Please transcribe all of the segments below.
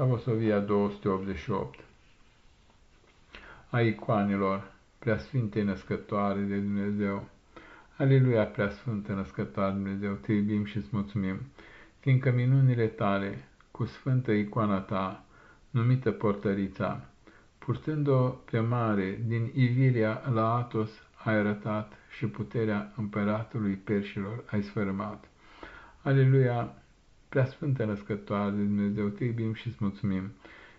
Slavosovia 288 A icoanelor, preasfinte născătoare de Dumnezeu, Aleluia, preasfântă născătoare Dumnezeu, te iubim și îți mulțumim, fiindcă minunile tale, cu sfântă icoana ta, numită portărița, purtând-o pe mare, din Iviria la Atos ai arătat și puterea împăratului perșilor ai sfărâmat. Aleluia, Prea Sfântă Născătoare de Dumnezeu, te iubim și îți mulțumim,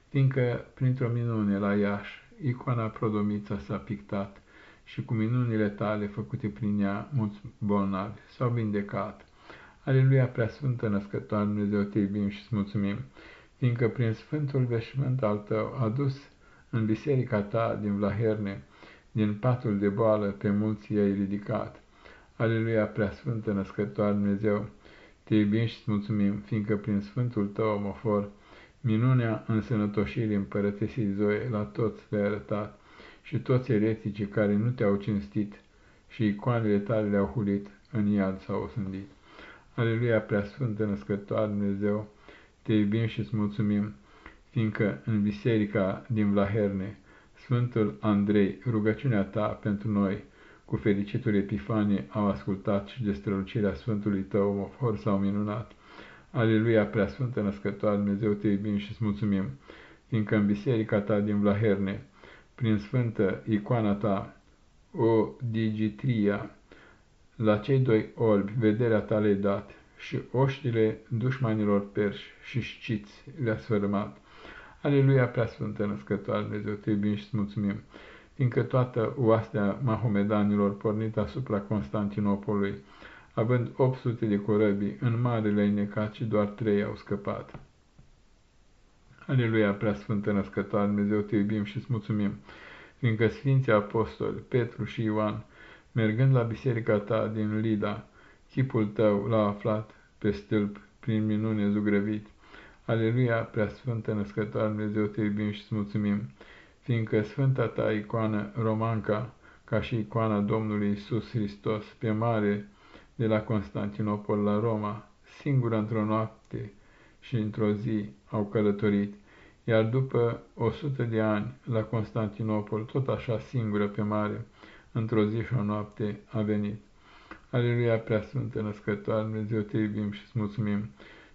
fiindcă printr-o minune la Iași, icoana Prodomița s-a pictat și cu minunile tale făcute prin ea, mulți bolnavi s-au vindecat. Aleluia, Prea Sfântă Născătoare de Dumnezeu, te iubim și îți mulțumim, fiindcă prin Sfântul Veșmânt al tău adus în biserica ta din Vlaherne, din patul de boală pe mulți i-ai ridicat. Aleluia, Prea Sfântă Născătoare Dumnezeu, te iubim și îți mulțumim, fiindcă prin Sfântul tău omofor, minunea însănătoșirii împărătesii Zoe la toți le-ai arătat și toți ereticii care nu te-au cinstit și icoanele tale le-au hulit, în iad s-au osândit. Aleluia, Preasfântă Născătoare Dumnezeu, te iubim și îți mulțumim, fiindcă în biserica din Vlaherne, Sfântul Andrei, rugăciunea ta pentru noi, cu fericitul Epifanie au ascultat și de strălucirea Sfântului tău omofor s-au minunat. Aleluia, Preasfântă Născătoare Dumnezeu, te iubim și îți mulțumim, fiindcă în biserica ta din Vlaherne, prin Sfântă icoana ta, o digitria, la cei doi orbi vederea ta le dat și oștile dușmanilor perși și șciți le-a sfărâmat. Aleluia, Preasfântă Născătoare Dumnezeu, te iubim și îți mulțumim, fiindcă toată oastea mahomedanilor pornit asupra Constantinopolului, având 800 de corăbii, în mare le-ai necat și doar trei au scăpat. Aleluia, prea sfântă născătoare, Dumnezeu, te iubim și îți mulțumim, fiindcă Sfinții Apostoli, Petru și Ioan, mergând la biserica ta din Lida, chipul tău l-a aflat pe stâlp prin minune zugrăvit. Aleluia, prea sfântă născătoare, Dumnezeu, te iubim și îți mulțumim, fiindcă sfânta ta icoană romanca, ca și icoana Domnului Isus Hristos, pe mare de la Constantinopol la Roma, singură într-o noapte și într-o zi au călătorit, iar după o sută de ani la Constantinopol, tot așa singură pe mare, într-o zi și o noapte a venit. Aleluia, prea sfântă născătoare, Dumnezeu te iubim și îți mulțumim,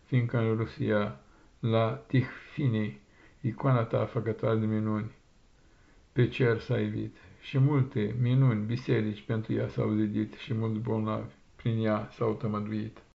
fiindcă în Rusia, la Tihfinii, icoana ta făcătoare de minuni, pe cer s-a evit și multe minuni, biserici pentru ea s-au zidit și mulți bolnavi prin ea s-au tămăduit.